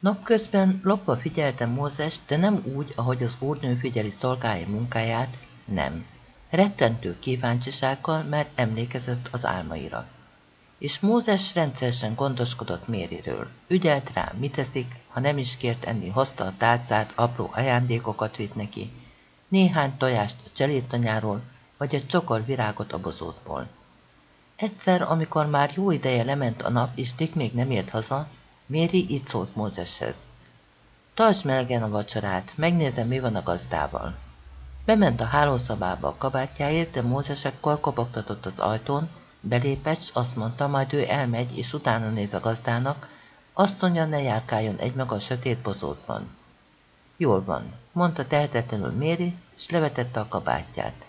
Napközben lopva figyelte Mózes, de nem úgy, ahogy az úrnő figyeli szolgálja munkáját, nem. Rettentő kíváncsisággal, mert emlékezett az álmaira. És Mózes rendszeresen gondoskodott Mériről. Ügyelt rá, mit teszik, ha nem is kért enni, hozta a tálcát, apró ajándékokat vitt neki, néhány tojást a cselétanyáról, vagy egy csokor virágot a bozótból. Egyszer, amikor már jó ideje lement a nap, és Dick még nem ért haza, Méri így szólt Mózeshez. Tartsd melegen a vacsorát, megnézem, mi van a gazdával. Bement a hálószobába a kabátjáért, de Mózes ekkor kopogtatott az ajtón, belépett, s azt mondta, majd ő elmegy, és utána néz a gazdának, asszonya ne járkáljon egy maga a sötét bozótban. Jól van, mondta tehetetlenül Méri, és levetette a kabátját.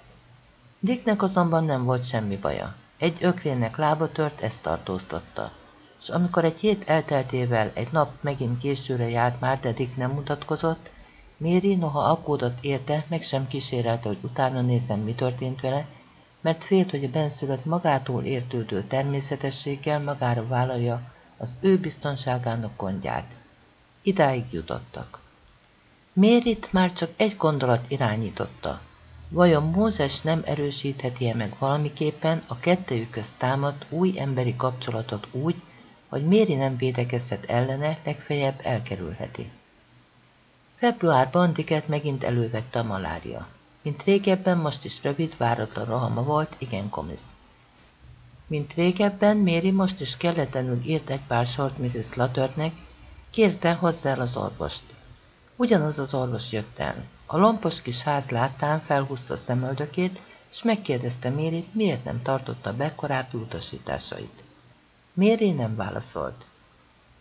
Dicknek azonban nem volt semmi baja. Egy ökrénnek lába tört, ezt tartóztatta. És amikor egy hét elteltével egy nap megint későre járt már, de Dick nem mutatkozott, Méri, noha aggódott érte, meg sem kísérelte, hogy utána nézzen, mi történt vele, mert félt, hogy a benszülött magától értődő természetességgel magára vállalja az ő biztonságának gondját. Idáig jutottak. Mérit már csak egy gondolat irányította. Vajon Mózes nem erősítheti-e meg valamiképpen a kettejük közt támadt új emberi kapcsolatot úgy, hogy Méri nem védekezhet ellene, legfeljebb elkerülheti. Februárban Dicket megint elővette a malária. Mint régebben, most is rövid, váratlan rohama volt, igen komisz. Mint régebben, Méri most is kelletlenül írt egy pár sort Mrs. Latternek, kérte hozzá az orvost. Ugyanaz az orvos jött el. A lompos kis ház láttán felhúzta a szemöldökét, és megkérdezte Mérit, miért nem tartotta be korábbi utasításait. Méri nem válaszolt.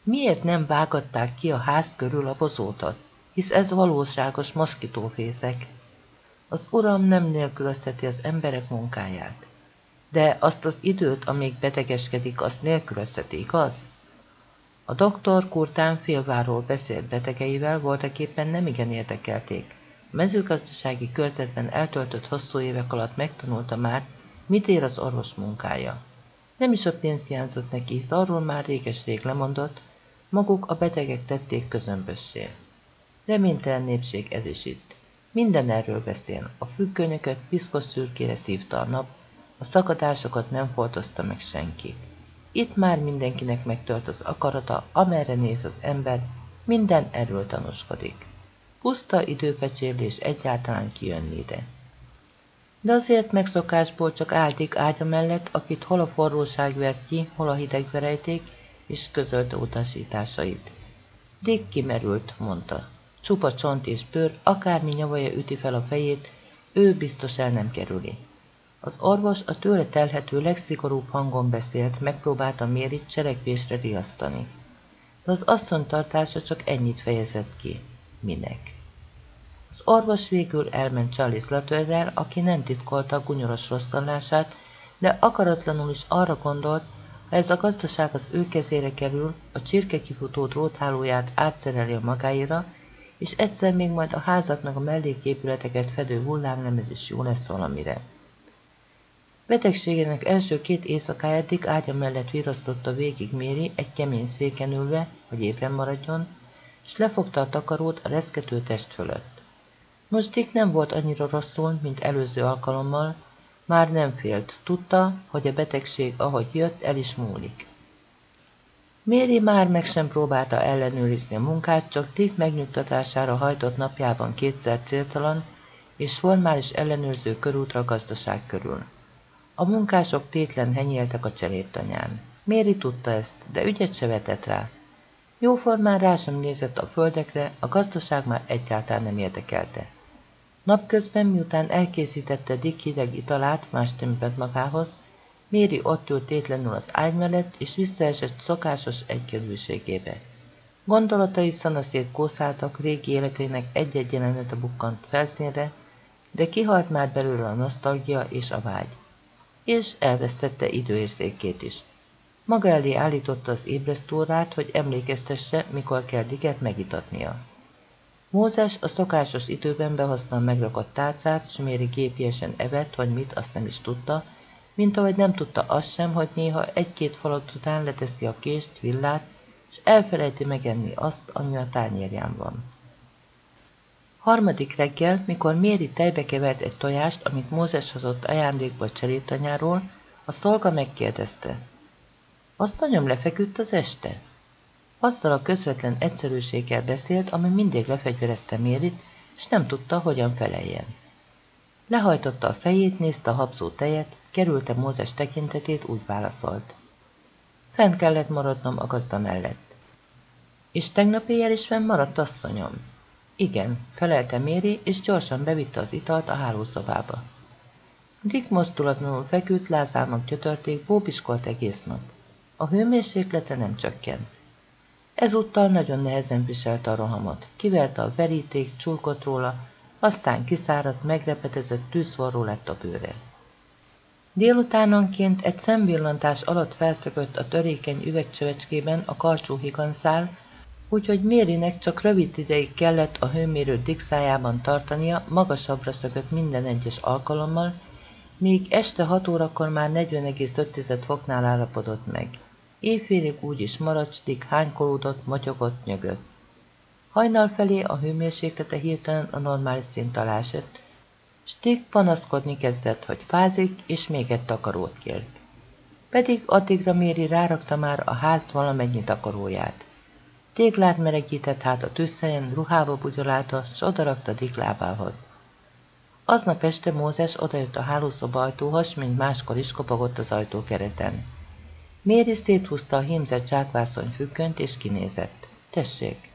Miért nem vágatták ki a ház körül a bozótot, hisz ez valóságos moszkitófészek. Az uram nem nélkülözheti az emberek munkáját. De azt az időt, amíg betegeskedik, azt nélkülözheti, igaz? A doktor Kurtán félváról beszélt betegeivel voltaképpen nem igen érdekelték. A mezőgazdasági körzetben eltöltött hosszú évek alatt megtanulta már, mit ér az orvos munkája. Nem is a pénz hiányzott neki, hisz arról már réges-rég lemondott, maguk a betegek tették közömbössé. Reménytelen népség ez is itt. Minden erről beszél. A függönyöket piszkos szürkére szívta a nap, a szakadásokat nem foltozta meg senki. Itt már mindenkinek megtört az akarata, amerre néz az ember, minden erről tanúskodik. Puszta időpecsérlés egyáltalán kijönni ide. De azért megszokásból csak áldik ágya mellett, akit hol a forróság vert ki, hol a hideg verejték, és közölte utasításait. Dick kimerült, mondta. Csupa csont és bőr, akármi nyavaja üti fel a fejét, ő biztos el nem kerüli. Az orvos a tőle telhető legszigorúbb hangon beszélt, megpróbálta Mérit cselekvésre riasztani. De az asszony tartása csak ennyit fejezett ki. Minek? Az orvos végül elment Charlie Slaterrel, aki nem titkolta a gunyoros rosszallását, de akaratlanul is arra gondolt, ha ez a gazdaság az ő kezére kerül, a csirke kifutó dróthálóját átszereli a magáira, és egyszer még majd a házaknak a melléképületeket fedő hullámlemez is jó lesz valamire. Betegségének első két éjszakájáig ágya mellett virasztotta végig Méri egy kemény széken ülve, hogy ébren maradjon, és lefogta a takarót a reszkető test fölött. Most Dick nem volt annyira rosszul, mint előző alkalommal, már nem félt, tudta, hogy a betegség, ahogy jött, el is múlik. Méri már meg sem próbálta ellenőrizni a munkát, csak Dick megnyugtatására hajtott napjában kétszer céltalan és formális ellenőrző körútra gazdaság körül. A munkások tétlen henyéltek a cselédtanyán. Méri tudta ezt, de ügyet se vetett rá. Jóformán rá sem nézett a földekre, a gazdaság már egyáltalán nem érdekelte. Napközben, miután elkészítette Dick hideg italát, más tempet magához, Méri ott ült tétlenül az ágy mellett, és visszaesett szokásos egykedvűségébe. Gondolatai szanaszét kószáltak, régi életének egy-egy jelenete bukkant felszínre, de kihalt már belőle a nosztalgia és a vágy és elvesztette időérzékét is. Maga elé állította az ébresztórát, hogy emlékeztesse, mikor kell diget megitatnia. Mózes a szokásos időben behozta a megrakott tálcát, és Méri gépiesen evett, vagy mit, azt nem is tudta, mint ahogy nem tudta azt sem, hogy néha egy-két falat után leteszi a kést, villát, és elfelejti megenni azt, ami a tányérján van. Harmadik reggel, mikor Méri tejbe kevert egy tojást, amit Mózes hozott ajándékba cserétanyáról, a szolga megkérdezte. Asszonyom lefeküdt az este? Azzal a közvetlen egyszerűséggel beszélt, ami mindig lefegyverezte Mérit, és nem tudta, hogyan feleljen. Lehajtotta a fejét, nézte a habzó tejet, kerülte Mózes tekintetét, úgy válaszolt. Fent kellett maradnom a gazda mellett. És tegnap éjjel is fenn maradt asszonyom? Igen, felelte Méri, és gyorsan bevitte az italt a hálószobába. Dick mozdulatlanul feküdt, lázálmak gyötörték, bóbiskolt egész nap. A hőmérséklete nem csökkent. Ezúttal nagyon nehezen viselte a rohamot. Kiverte a veríték, csulkott róla, aztán kiszáradt, megrepetezett tűzforró lett a bőre. Délutánonként egy szemvillantás alatt felszökött a törékeny üvegcsövecskében a karcsú higanszál, úgyhogy Mérinek csak rövid ideig kellett a hőmérő dixájában tartania, magasabbra szökött minden egyes alkalommal, míg este 6 órakor már 40,5 foknál állapodott meg. Éjfélig úgy is maradt, Stig hánykolódott, motyogott, nyögött. Hajnal felé a hőmérséklete hirtelen a normális szint alá esett. Stig panaszkodni kezdett, hogy fázik, és még egy takarót kért. Pedig addigra Méri rárakta már a ház valamennyi takaróját. Téglát melegített hát a tűzhelyen, ruhába bugyolálta, s odarakta Dick lábához. Aznap este Mózes odajött a hálószoba ajtóhoz, mint máskor is kopogott az ajtó kereten. Méri széthúzta a hímzett zsákvászony függönt, és kinézett. Tessék!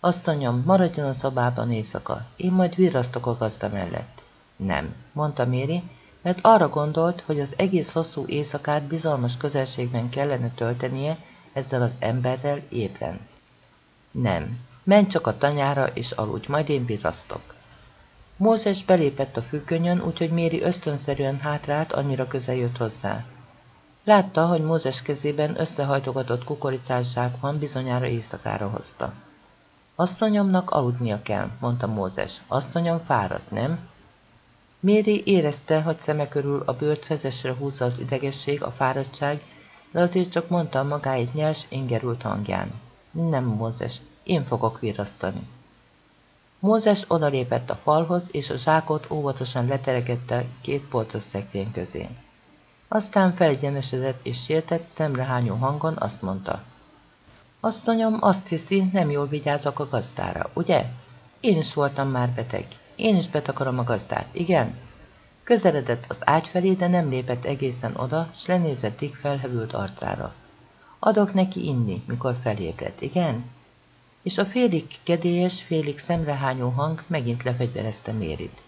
Asszonyom, maradjon a szobában éjszaka, én majd virrasztok a gazda mellett. Nem, mondta Méri, mert arra gondolt, hogy az egész hosszú éjszakát bizalmas közelségben kellene töltenie ezzel az emberrel ébren. Nem, menj csak a tanyára és aludj, majd én virrasztok. Mózes belépett a függönyön, úgyhogy Méri ösztönszerűen hátrált, annyira közel jött hozzá. Látta, hogy Mózes kezében összehajtogatott kukoricás zsák van, bizonyára éjszakára hozta. Asszonyomnak aludnia kell, mondta Mózes. Asszonyom fáradt, nem? Méri érezte, hogy szeme körül a bőrt fezesre húzza az idegesség, a fáradtság, de azért csak mondta magáit nyers, ingerült hangján. Nem, Mózes, én fogok virrasztani. Mózes odalépett a falhoz, és a zsákot óvatosan leteregette két polcos szekrény közé. Aztán felegyenesedett és sértett, szemrehányó hangon azt mondta. Asszonyom azt hiszi, nem jól vigyázok a gazdára, ugye? Én is voltam már beteg. Én is betakarom a gazdát, igen? Közeledett az ágy felé, de nem lépett egészen oda, s lenézett Dick felhevült arcára. Adok neki inni, mikor felébredt, igen? És a félig kedélyes, félig szemrehányó hang megint lefegyverezte Mérit.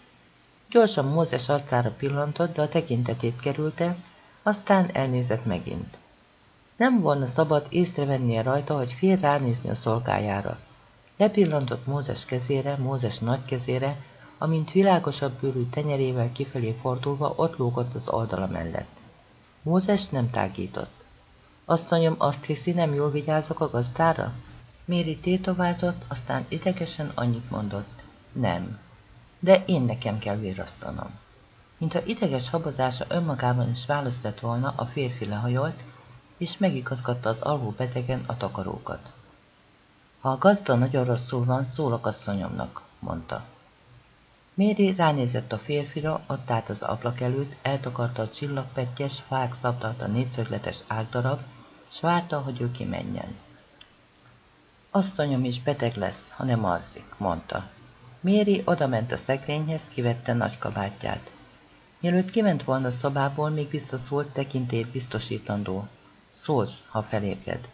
Gyorsan Mózes arcára pillantott, de a tekintetét kerülte, aztán elnézett megint. Nem volna szabad észrevennie rajta, hogy fél ránézni a szolgájára. Lepillantott Mózes kezére, Mózes nagy kezére, amint világosabb bőrű tenyerével kifelé fordulva ott lógott az oldala mellett. Mózes nem tágított. Asszonyom azt hiszi, nem jól vigyázok a gazdára? Méri tétovázott, aztán idegesen annyit mondott. Nem. De én nekem kell virrasztanom. Mintha ideges habozása önmagában is választ lett volna, a férfi lehajolt, és megigazgatta az alvó betegen a takarókat. Ha a gazda nagyon rosszul van, szólok asszonyomnak, mondta. Méri ránézett a férfira, ott állt az ablak előtt, eltakarta a csillagpettyes, fák szabdalt a négyszögletes ágdarab, s várta, hogy ő kimenjen. Asszonyom is beteg lesz, ha nem alszik, mondta. Méri odament a szekrényhez, kivette nagy kabátját. Mielőtt kiment volna a szobából, még visszaszólt tekintét biztosítandó. Szólsz, ha felébred.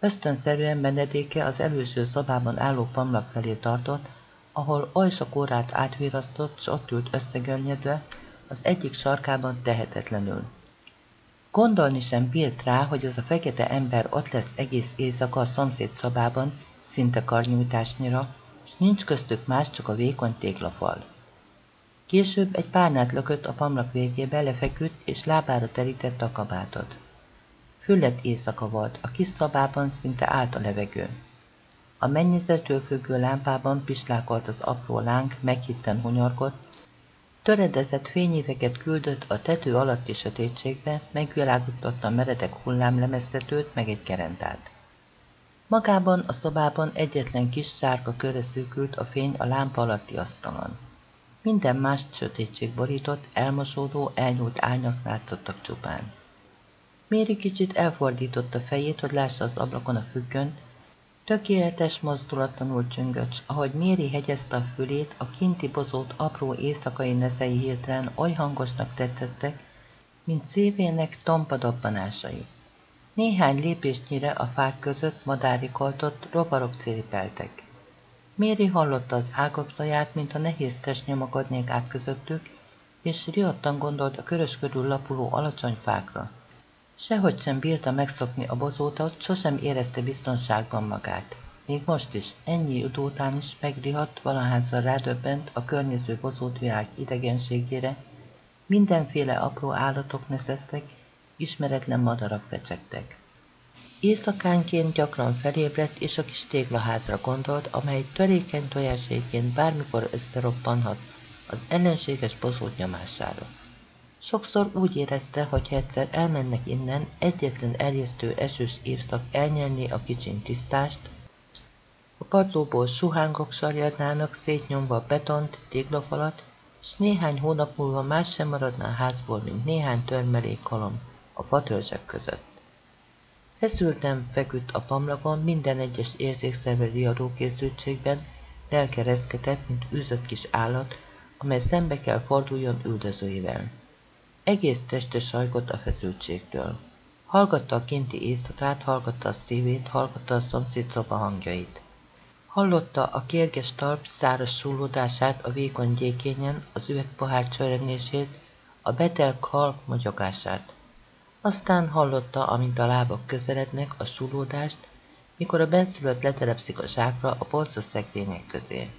Ösztönszerűen Benedéke az előső szobában álló pamlak felé tartott, ahol ajsakórát átvirasztott, s ott ült összegörnyedve, az egyik sarkában tehetetlenül. Gondolni sem bírt rá, hogy az a fekete ember ott lesz egész éjszaka a szomszéd szobában, szinte karnyújtásnyira, s nincs köztük más, csak a vékony téglafal. Később egy párnát lökött a pamlak végébe, lefeküdt, és lábára terítette a kabátot. Füllet éjszaka volt, a kis szabában szinte állt a levegő. A mennyezetől függő lámpában pislákolt az apró láng, meghitten hunyorgott, töredezett fényéveket küldött a tető alatti sötétségbe, megvilágította a meredek hullámlemeztetőt, meg egy kerentát. Magában a szobában egyetlen kis sárga körre a fény a lámpa alatti asztalon. Minden más sötétség borított, elmosódó, elnyúlt árnyak látszottak csupán. Méri kicsit elfordította fejét, hogy lássa az ablakon a függönt, tökéletes mozdulatlanul csöngöcs, ahogy Méri hegyezte a fülét, a kinti bozót apró éjszakai neszei hirtelen oly hangosnak tetszettek, mint szívének tompa dobbanásai. Néhány lépésnyire a fák között madárikoltott, rovarok céripeltek. Méri hallotta az ágak zaját, mint a nehézkes nyomokodnék át közöttük, és riadtan gondolt a körös lapuló alacsony fákra. Sehogy sem bírta megszokni a bozótat, sosem érezte biztonságban magát. Még most is, ennyi idő után is megrihadt, valahányszor rádöbbent a környező bozót világ idegenségére, mindenféle apró állatok neszeztek, ismeretlen madarak fecsegtek. Éjszakánként gyakran felébredt, és a kis téglaházra gondolt, amely törékeny tojásaiként bármikor összeroppanhat az ellenséges bozót nyomására. Sokszor úgy érezte, hogy egyszer elmennek innen, egyetlen erjesztő esős évszak elnyelni a kicsin tisztást, a padlóból suhángok sarjadnának szétnyomva a betont, téglafalat, s néhány hónap múlva más sem maradna a házból, mint néhány törmelék halom a patölzsek között. Feszültem feküdt a pamlagon, minden egyes érzékszerve riadó készültségben, lelke reszketett, mint űzött kis állat, amely szembe kell forduljon üldözőivel. Egész teste sajgott a feszültségtől. Hallgatta a kinti éjszakát, hallgatta a szívét, hallgatta a szomszéd szoba hangjait. Hallotta a kérges talp száraz súlódását a vékony gyékényen, az üvegpohár csörrenését, a betelk halk magyogását. Aztán hallotta, amint a lábak közelednek, a súlódást, mikor a benszülött letelepszik a zsákra a polcos szekrények közé.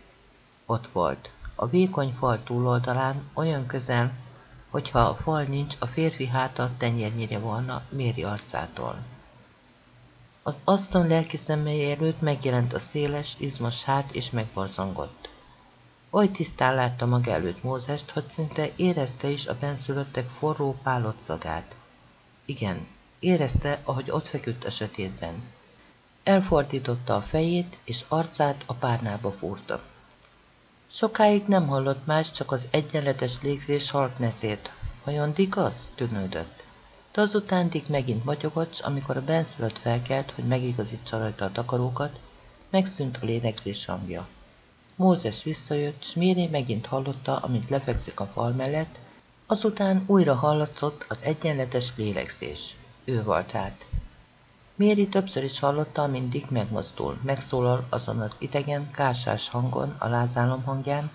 Ott volt, a vékony fal túloldalán, olyan közel, hogyha a fal nincs, a férfi háta tenyérnyire volna Méri arcától. Az asszony lelki szemei előtt megjelent a széles, izmos hát és megborzongott. Oly tisztán látta maga előtt Mózest, hogy szinte érezte is a benszülöttek forró, pálott szagát. Igen, érezte, ahogy ott feküdt a sötétben. Elfordította a fejét, és arcát a párnába fúrta. Sokáig nem hallott más, csak az egyenletes légzés halk neszét. Vajon Dick az? tűnődött. De azután Dick megint magyogott, amikor a benszülött felkelt, hogy megigazítsa rajta a takarókat, megszűnt a lélegzés hangja. Mózes visszajött, s Méri megint hallotta, amint lefekszik a fal mellett, azután újra hallatszott az egyenletes lélegzés. Ő volt hát. Méri többször is hallotta, amint Dick megmozdul, megszólal azon az idegen, kársás hangon, a lázálom hangján,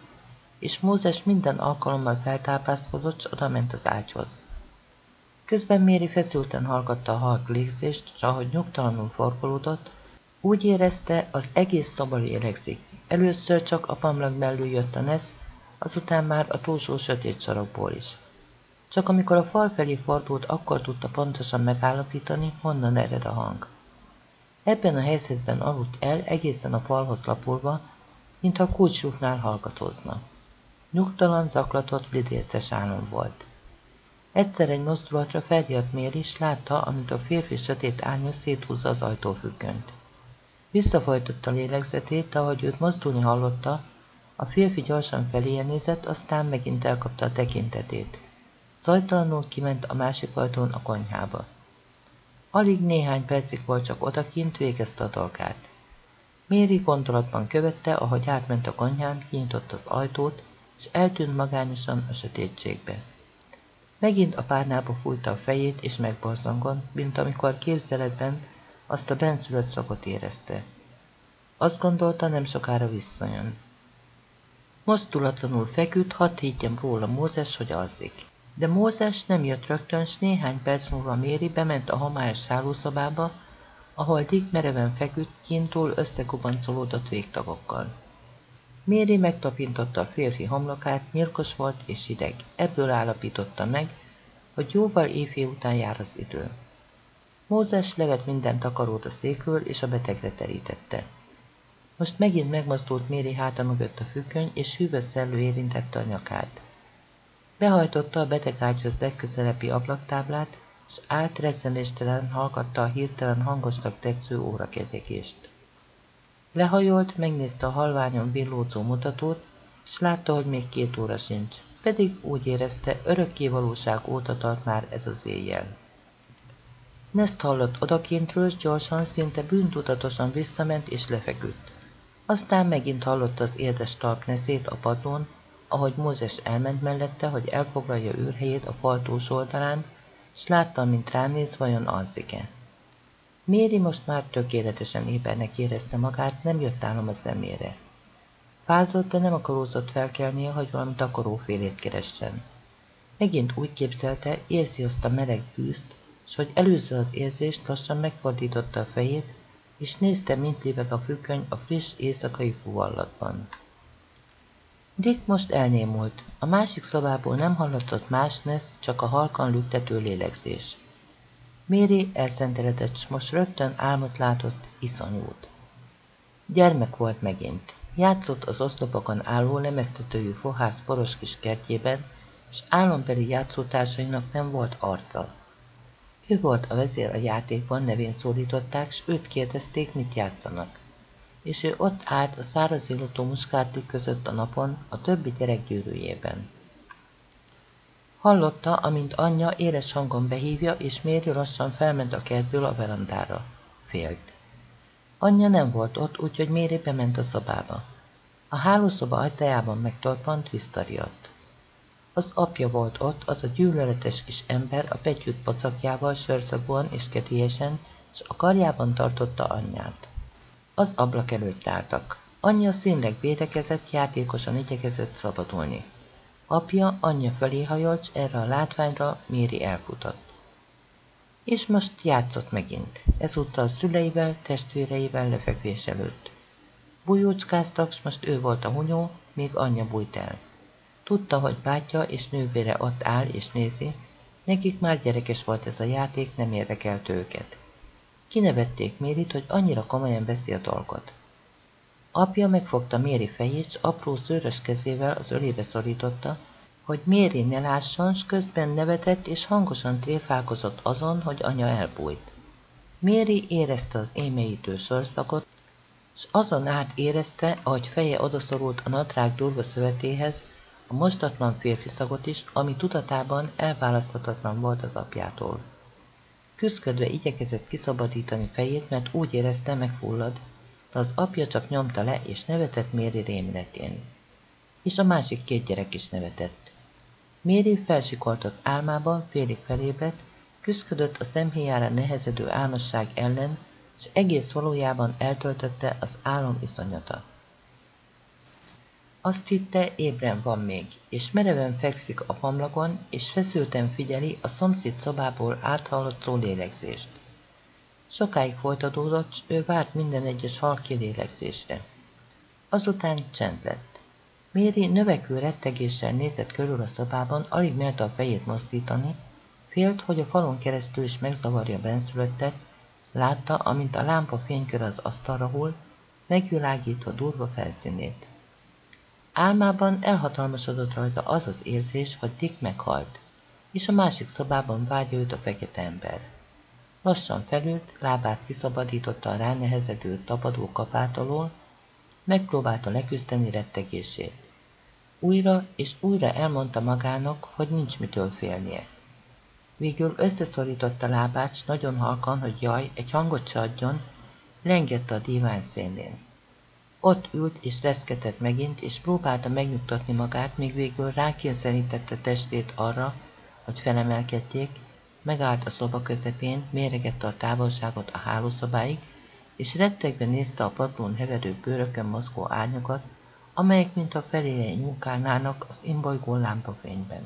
és Mózes minden alkalommal feltápászkodott, s odament az ágyhoz. Közben Méri feszülten hallgatta a halk légzést, s ahogy nyugtalanul forgolódott, úgy érezte, az egész szoba lélegzik. Először csak a pamlag mellől jött a nesz, azután már a túlsó sötét sarokból is. Csak amikor a fal felé fordult, akkor tudta pontosan megállapítani, honnan ered a hang. Ebben a helyzetben aludt el egészen a falhoz lapulva, mintha a kulcsúknál hallgatózna. Nyugtalan, zaklatott, lidérces álom volt. Egyszer egy mozdulatra felriadt mér is, látta, amint a férfi sötét árnya széthúzza az ajtófüggönyt. Visszafolytotta lélegzetét, ahogy őt mozdulni hallotta, a férfi gyorsan feléje nézett, aztán megint elkapta a tekintetét. Zajtalanul kiment a másik ajtón a konyhába. Alig néhány percig volt csak odakint, végezte a dolgát. Méri gondolatban követte, ahogy átment a konyhán, kinyitott az ajtót, és eltűnt magányosan a sötétségbe. Megint a párnába fújta a fejét, és megborzongon, mint amikor képzeletben azt a benszülött szakot érezte. Azt gondolta, nem sokára visszajön. Mozdulatlanul feküdt, hadd higgyem róla Mózes, hogy alszik. De Mózes nem jött rögtön, s néhány perc múlva Méri bement a homályos hálószobába, ahol Dick mereven feküdt, kintól összekubancolódott végtagokkal. Méri megtapintotta a férfi homlokát, nyilkos volt és hideg. Ebből állapította meg, hogy jóval éjfél után jár az idő. Mózes levet minden takarót a székről, és a betegre terítette. Most megint megmozdult Méri háta mögött a függöny, és hűvös szellő érintette a nyakát. Behajtotta a beteg ágyhoz legközelebbi ablaktáblát, és átrezzenéstelen hallgatta a hirtelen hangosnak tetsző órakegyegést. Lehajolt, megnézte a halványon villózó mutatót, és látta, hogy még két óra sincs, pedig úgy érezte, örökké valóság óta tart már ez az éjjel. Nest hallott odakintről, és gyorsan, szinte bűntudatosan visszament és lefeküdt. Aztán megint hallotta az érdes talpneszét a padlón, ahogy Mózes elment mellette, hogy elfoglalja őrhelyét a fal oldalán, s látta, mint ránéz, vajon alszik-e. Méri most már tökéletesen ébernek érezte magát, nem jött állam a szemére. Fázott, de nem akarózott felkelnie, hogy valami takarófélét keressen. Megint úgy képzelte, érzi azt a meleg bűzt, s hogy előzze az érzést, lassan megfordította a fejét, és nézte, mint léveg a függöny a friss éjszakai fuvallatban. Dick most elnémult. A másik szobából nem hallatszott más nesz, csak a halkan lüktető lélegzés. Méri elszenteledett, s most rögtön álmot látott, iszonyút. Gyermek volt megint. Játszott az oszlopokon álló lemeztetőjű fohász poros kis kertjében, és álombeli játszótársainak nem volt arca. Ő volt a vezér a játékban, nevén szólították, s őt kérdezték, mit játszanak. És ő ott állt a száraz illató muskátlik között a napon, a többi gyerek gyűrűjében. Hallotta, amint anyja éles hangon behívja, és Méri lassan felment a kertből a verandára. Félt. Anyja nem volt ott, úgyhogy Méri bement a szobába. A hálószoba ajtajában megtorpant, visszariadt. Az apja volt ott, az a gyűlöletes kis ember a pegyült pacakjával sörszagúan és kedélyesen, és a karjában tartotta anyját. Az ablak előtt álltak. Anyja színleg védekezett, játékosan igyekezett szabadulni. Apja anyja felé hajolt, erre a látványra Méri elfutott. És most játszott megint, ezúttal szüleivel, testvéreivel lefekvés előtt. Bújócskáztak, s most ő volt a hunyó, míg anyja bújt el. Tudta, hogy bátyja és nővére ott áll és nézi, nekik már gyerekes volt ez a játék, nem érdekelt őket. Kinevették Mérit, hogy annyira komolyan veszi a dolgot. Apja megfogta Méri fejét, s apró szőrös kezével az ölébe szorította, hogy Méri ne lásson, s közben nevetett és hangosan tréfálkozott azon, hogy anya elbújt. Méri érezte az émeítő sorszakot, s azon át érezte, ahogy feje odaszorult a nadrág durva szövetéhez, a mostatlan férfi szagot is, ami tudatában elválaszthatatlan volt az apjától. Küszködve igyekezett kiszabadítani fejét, mert úgy érezte, megfullad, de az apja csak nyomta le, és nevetett Méri rémületén. És a másik két gyerek is nevetett. Méri felsikoltott álmában, félig felébredt, küszködött a szemhéjára nehezedő álmosság ellen, és egész valójában eltöltötte az álom iszonyata. Azt hitte, ébren van még, és mereven fekszik a pamlagon, és feszülten figyeli a szomszéd szobából áthallott szó lélegzést. Sokáig folytatódott, s ő várt minden egyes hal kilélegzésre. Azután csend lett. Méri növekvő rettegéssel nézett körül a szobában, alig merte a fejét mozdítani, félt, hogy a falon keresztül is megzavarja benszülöttet, látta, amint a lámpa fénykör az asztalra hull, megvilágítva durva felszínét. Álmában elhatalmasodott rajta az az érzés, hogy Dick meghalt, és a másik szobában vágya őt a fekete ember. Lassan felült, lábát kiszabadította a ránehezedő tapadó kapát alól, megpróbálta leküzdeni rettegését. Újra és újra elmondta magának, hogy nincs mitől félnie. Végül összeszorította lábát, nagyon halkan, hogy jaj, egy hangot se adjon, lengette a díván szénén. Ott ült és reszketett megint, és próbálta megnyugtatni magát, míg végül rákényszerítette testét arra, hogy felemelkedjék, megállt a szoba közepén, méregette a távolságot a hálószobáig, és rettegve nézte a padlón heverő bőrökön mozgó árnyakat, amelyek mint a felére nyúkálnának az imbolygó lámpafényben.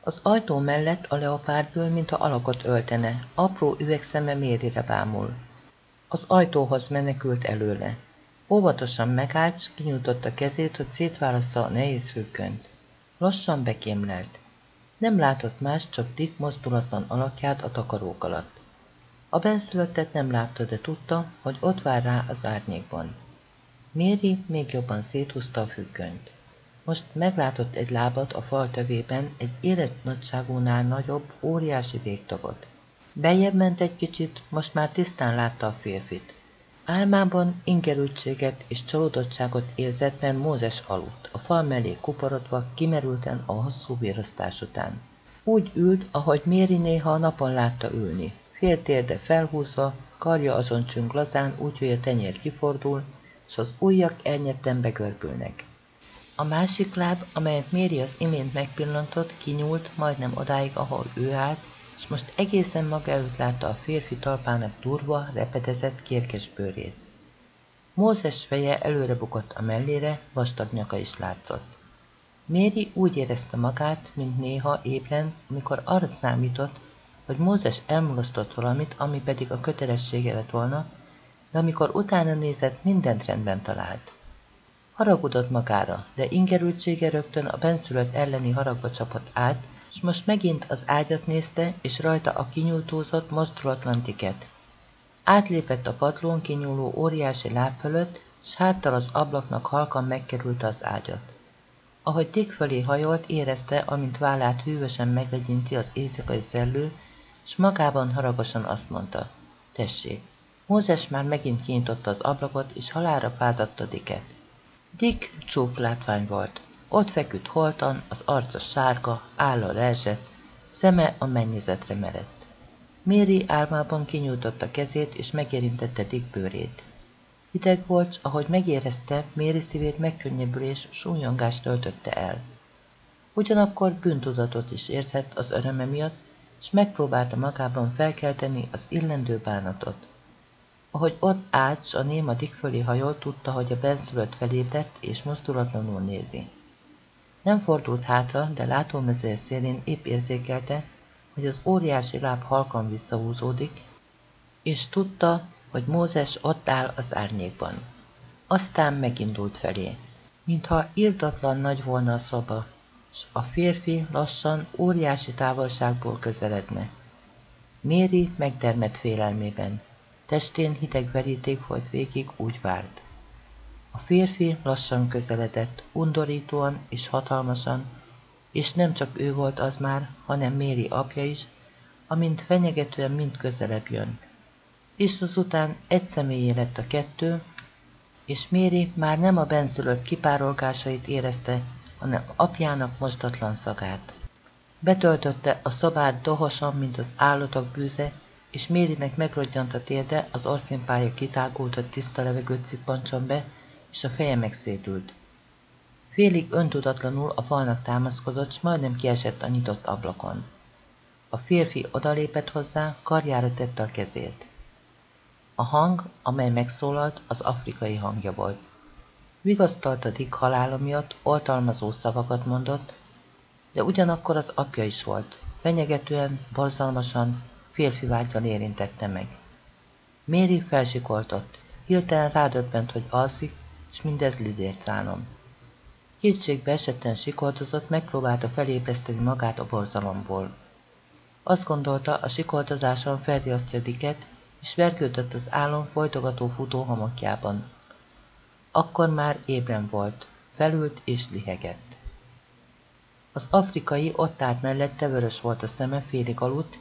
Az ajtó mellett a leopárdből, mintha alakot öltene, apró üvegszeme mérire bámul. Az ajtóhoz menekült előle. Óvatosan megállt, kinyújtotta kezét, hogy szétválassza a nehéz függönyt. Lassan bekémlelt. Nem látott más, csak Dick mozdulatlan alakját a takarók alatt. A benszülöttet nem látta, de tudta, hogy ott vár rá az árnyékban. Méri még jobban széthúzta a függönyt. most meglátott egy lábat a fal tövében, egy életnagyságúnál nagyobb, óriási végtagot. Bejebb ment egy kicsit, most már tisztán látta a férfit. Álmában ingerültséget és csalódottságot érzett, mert Mózes aludt, a fal mellé kuporodva, kimerülten a hosszú véroztás után. Úgy ült, ahogy Méri néha a napon látta ülni, fél térde felhúzva, karja azon csünk lazán, úgyhogy a tenyér kifordul, és az ujjak elnyetten begörbülnek. A másik láb, amelyet Méri az imént megpillantott, kinyúlt majdnem odáig, ahol ő állt, és most egészen maga előtt látta a férfi talpának durva, repedezett, kérkes bőrét. Mózes feje előre bukott a mellére, vastag nyaka is látszott. Méri úgy érezte magát, mint néha ébren, amikor arra számított, hogy Mózes elmulasztott valamit, ami pedig a kötelessége lett volna, de amikor utána nézett, mindent rendben talált. Haragudott magára, de ingerültsége rögtön a benszülött elleni haragba csapott át, és most megint az ágyat nézte, és rajta a kinyújtózott, mozdulatlan. Átlépett a padlón kinyúló óriási láb fölött, s háttal az ablaknak halkan megkerülte az ágyat. Ahogy Dick fölé hajolt, érezte, amint vállát hűvösen meglegyinti az éjszakai szellő, s magában haragosan azt mondta, tessék, Mózes már megint kinyitotta az ablakot, és halára fázatta Dicket. Dick csúf látvány volt. Ott feküdt holtan, az arca sárga, álla leesett, szeme a mennyezetre merett. Méri álmában kinyújtotta kezét, és megérintette Dick bőrét. Hideg volt, ahogy megérezte, Méri szívét megkönnyebbülés, súlyongást töltötte el. Ugyanakkor bűntudatot is érzett az öröme miatt, és megpróbálta magában felkelteni az illendő bánatot. Ahogy ott állt, a néma Dick fölé hajolt, tudta, hogy a benszülött felébredt, és mozdulatlanul nézi. Nem fordult hátra, de látómezője szélén épp érzékelte, hogy az óriási láb halkan visszahúzódik, és tudta, hogy Mózes ott áll az árnyékban. Aztán megindult felé, mintha írtatlan nagy volna a szoba, s a férfi lassan óriási távolságból közeledne. Méri megdermett félelmében. Testén hideg veríték folyt végig, úgy várt. A férfi lassan közeledett, undorítóan és hatalmasan, és nem csak ő volt az már, hanem Méri apja is, amint fenyegetően mind közelebb jön. És azután egy személyé lett a kettő, és Méri már nem a benszülött kipárolgásait érezte, hanem apjának mosdatlan szagát. Betöltötte a szobát dohosan, mint az állatok bűze, és Mérinek megrodjant a térde, az orcimpája kitágult, a tiszta levegőt cippancson be, és a feje megszédült. Félig öntudatlanul a falnak támaszkodott, s majdnem kiesett a nyitott ablakon. A férfi odalépett hozzá, karjára tette a kezét. A hang, amely megszólalt, az afrikai hangja volt. Vigasztalta Dick halála miatt, oltalmazó szavakat mondott, de ugyanakkor az apja is volt. Fenyegetően, borzalmasan, férfi vágyal érintette meg. Méri felsikoltott, hirtelen rádöbbent, hogy alszik, és mindez Lidért szánom. Kétségbe esetten sikoltozott, megpróbálta felébreszteni magát a borzalomból. Azt gondolta, a sikoltozáson felriasztja Diket, és vergődött az álom folytogató futó homokjában. Akkor már ébren volt, felült és lihegett. Az afrikai ott állt mellette vörös volt a szeme, félig aludt,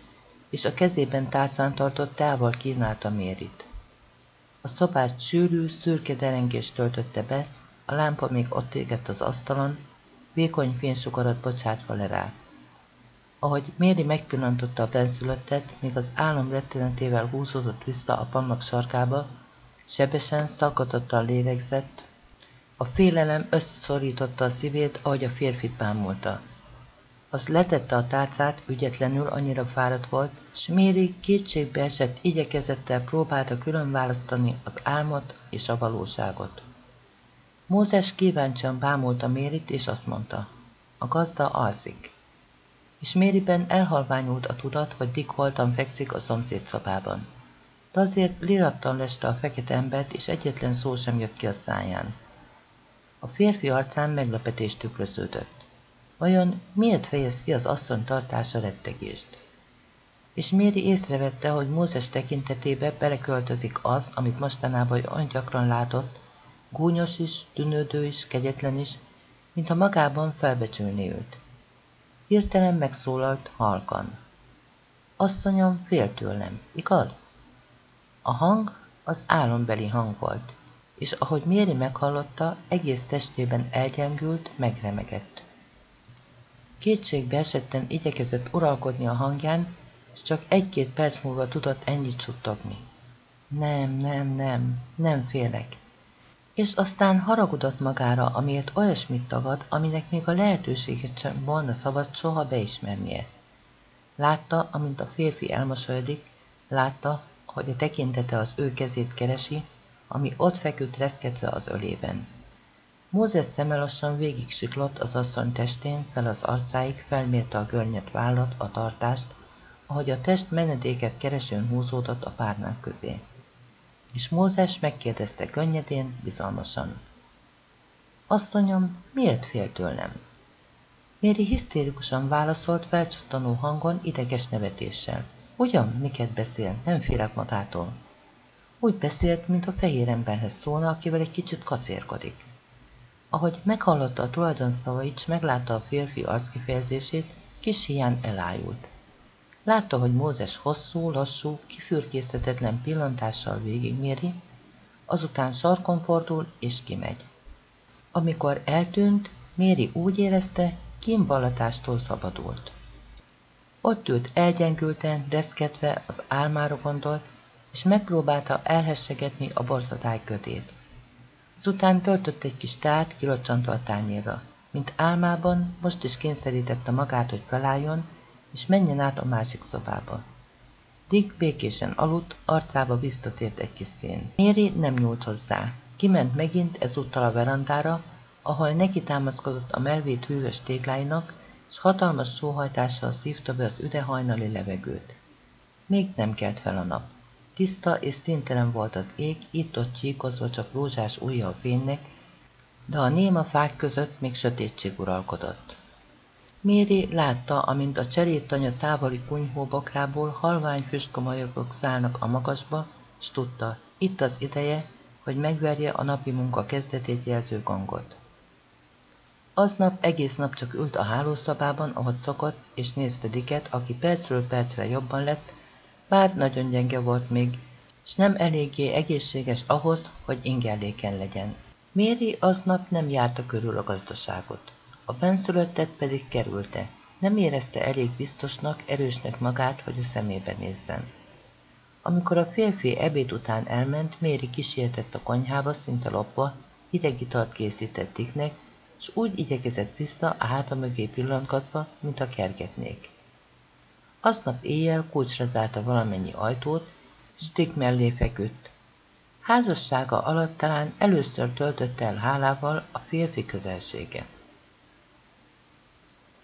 és a kezében tálcán tartott tával kínálta Mérit. A szobát sűrű, szürke derengés töltötte be, a lámpa még ott égett az asztalon, vékony fénysugarat bocsátva le rá. Ahogy Méri megpillantotta a benszülöttet, míg az álom rettenetével húzódott vissza a pannak sarkába, sebesen, szaggatottan lélegzett, a félelem összeszorította a szívét, ahogy a férfit bámulta. Az letette a tálcát, ügyetlenül annyira fáradt volt, s Méri kétségbe esett igyekezettel próbálta külön választani az álmot és a valóságot. Mózes kíváncsian bámulta Mérit, és azt mondta, a gazda alszik. És Mériben elhalványult a tudat, hogy Dick holtan fekszik a szomszéd szobában. De azért lirattan leste a fekete embert, és egyetlen szó sem jött ki a száján. A férfi arcán meglepetés tükröződött. Vajon miért fejez ki az asszony tartása rettegést? És Méri észrevette, hogy Mózes tekintetébe beleköltözik az, amit mostanában olyan gyakran látott, gúnyos is, tűnődő is, kegyetlen is, mintha magában felbecsülni őt. Hirtelen megszólalt halkan. Asszonyom fél tőlem, igaz? A hang az álombeli hang volt, és ahogy Méri meghallotta, egész testében elgyengült, megremegett. Kétségbe esetten igyekezett uralkodni a hangján, és csak egy-két perc múlva tudott ennyit suttogni. Nem, nem, nem, nem félek. És aztán haragudott magára, amiért olyasmit tagad, aminek még a lehetőséget sem volna szabad soha beismernie. Látta, amint a férfi elmosolyodik, látta, hogy a tekintete az ő kezét keresi, ami ott feküdt reszketve az ölében. Mózes szeme lassan végig siklott az asszony testén, fel az arcáig, felmérte a görnyet vállat, a tartást, ahogy a test menedéket keresőn húzódott a párnák közé. És Mózes megkérdezte könnyedén, bizalmasan. Asszonyom, miért fél tőlem? Méri hisztérikusan válaszolt felcsattanó hangon, ideges nevetéssel. Ugyan, miket beszél, nem félek magától. Úgy beszélt, mint a fehér emberhez szólna, akivel egy kicsit kacérkodik. Ahogy meghallotta a tulajdon szavait, s meglátta a férfi arckifejezését, kis hián elájult. Látta, hogy Mózes hosszú, lassú, kifürkészhetetlen pillantással végigméri, azután sarkon fordul és kimegy. Amikor eltűnt, Méri úgy érezte, kínballatástól szabadult. Ott ült elgyengülten, reszketve, az álmára gondolt, és megpróbálta elhessegetni a borzadály kötét. Azután töltött egy kis tát, kilocsantva a tányérra. Mint álmában, most is kényszerítette magát, hogy felálljon, és menjen át a másik szobába. Dick békésen aludt, arcába visszatért egy kis szín. Méri nem nyúlt hozzá. Kiment megint ezúttal a verandára, ahol neki támaszkodott a melvét hűvös tégláinak, és hatalmas sóhajtással szívta be az üde hajnali levegőt. Még nem kelt fel a nap. Tiszta és szintelen volt az ég, itt-ott csíkozva csak rózsás ujja a fénynek, de a néma fák között még sötétség uralkodott. Méri látta, amint a cserétanya távoli kunyhóbokrából halvány füstkomajokok szállnak a magasba, s tudta, itt az ideje, hogy megverje a napi munka kezdetét jelző gangot. Aznap egész nap csak ült a hálószobában, ahogy szokott, és nézte Diket, aki percről percre jobban lett, bár nagyon gyenge volt még, és nem eléggé egészséges ahhoz, hogy ingelléken legyen. Méri aznap nem járta körül a gazdaságot. A benszülöttet pedig kerülte. Nem érezte elég biztosnak, erősnek magát, hogy a szemébe nézzen. Amikor a férfi ebéd után elment, Méri kísértett a konyhába, szinte lopva, hideg italt készített Dicknek, és úgy igyekezett vissza a háta mögé pillantgatva, mint a kergetnék. Aznap éjjel kulcsra zárta valamennyi ajtót, és Dick mellé feküdt. Házassága alatt talán először töltötte el hálával a férfi közelsége.